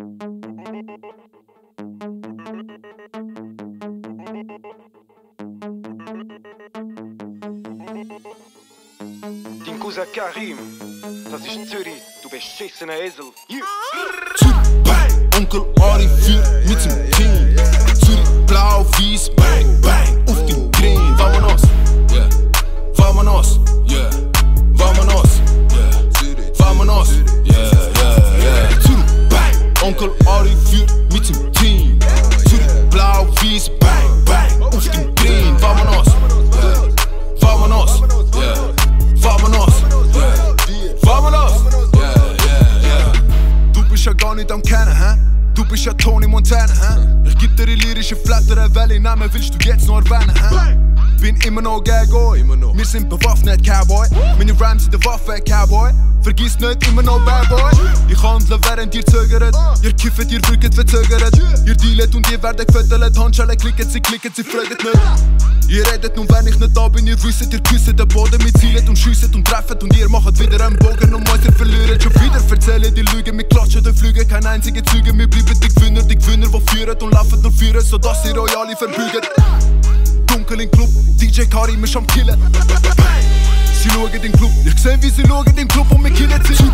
Dein Cousin Karim, das ist Zürich, du beschissener Esel. Yeah. Onkel Ari führt mit seinem Team. Zürich, Führt mit seinem Team. Zürich, blau, weiß, bang, bang, auf dem Green. Vamonos, yeah. Vamonos, yeah. Vamonos, yeah. Vamonos, yeah, yeah, yeah. Du bist ja gar nicht am Kennen, hä? Du bist ja Tony Montana, hä? Ich geb dir die lyrische Flatter, welche Namen willst du jetzt noch erwähnen, hä? Bin immer noch Gagboy, wir sind bewaffnet, Cowboy. Meine Rhymes sind der Waffe, Cowboy. Vergiss nicht, immer noch Bad Boy. Ich handle, während ihr zögert. Ihr kiffet, ihr wirket verzögert. Ihr dealet und ihr werdet gefüttert. Handschellen klicken, sie klicken, sie fragen nicht. Ihr redet nun, wenn ich nicht da bin, ihr wisst, ihr küsset den Boden mit Zielen und schiessen und treffen. Und ihr macht wieder einen Bogen und Mäuser verlieren. Schon wieder erzählen die Lügen, wir klatschen und fliegen. Kein einziger Züge, wir bleiben die Gewinner, die Gewinner, die führen und laufen und führen, sodass ihr euch alle verbügt. Dunkel im Club, DJ Karim ist am Killen. Sie schauen den Club, ich seh wie sie schauen den Club und wir killen sie.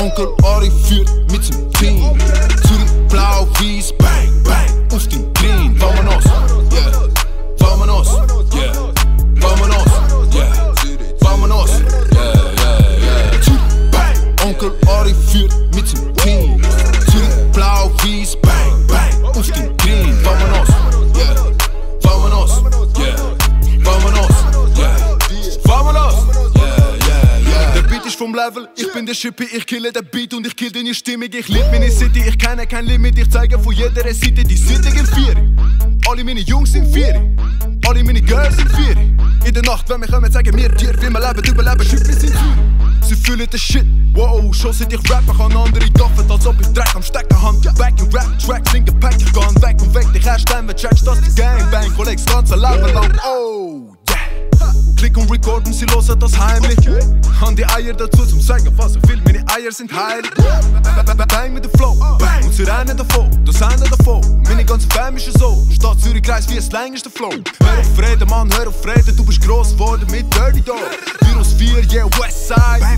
Onkel Ari führt mit seinem Team. Zürich, blau, weiß, bang, bang, auf den Green. Vamonos, yeah. Vamonos, yeah. Vamonos, yeah. Vamonos, yeah, yeah, yeah. Onkel Ari führt vom Level, ich bin der Schippy, ich kille den Beat und ich kill deine Stimmung. Ich lieb meine City, ich kenne kein Limit, ich zeige von jeder Seite die City in vier. Alle meine Jungs sind vier, alle meine Girls sind vier. In der Nacht, wenn wir kommen, sagen wir dir, wie wir leben, überleben, wir sind vier. Sie fühlen den Shit, wow, schon seit ich rappe, kann andere gaffen, als ob ich Dreck am Stecken hab. Back in Rap, Track, sing Pack, ich geh weg und weg, dich erst dann, wenn checkst, dass die Gangbang, Kollegs, ganze Leben lang, oh. Klick und recorden, sie hören das heimlich. Han die Eier dazu zum sagen, was ich will, meine Eier sind heilig. Bang mit dem Flow, bang. und sie rennen davon, das eine davon. Meine ganze Fam ist so, Stadt Zürich kreist wie es längste Flow. Hör auf Reden, Mann, hör auf Reden, du bist gross geworden mit Dirty Dog. Virus 4, yeah, Westside.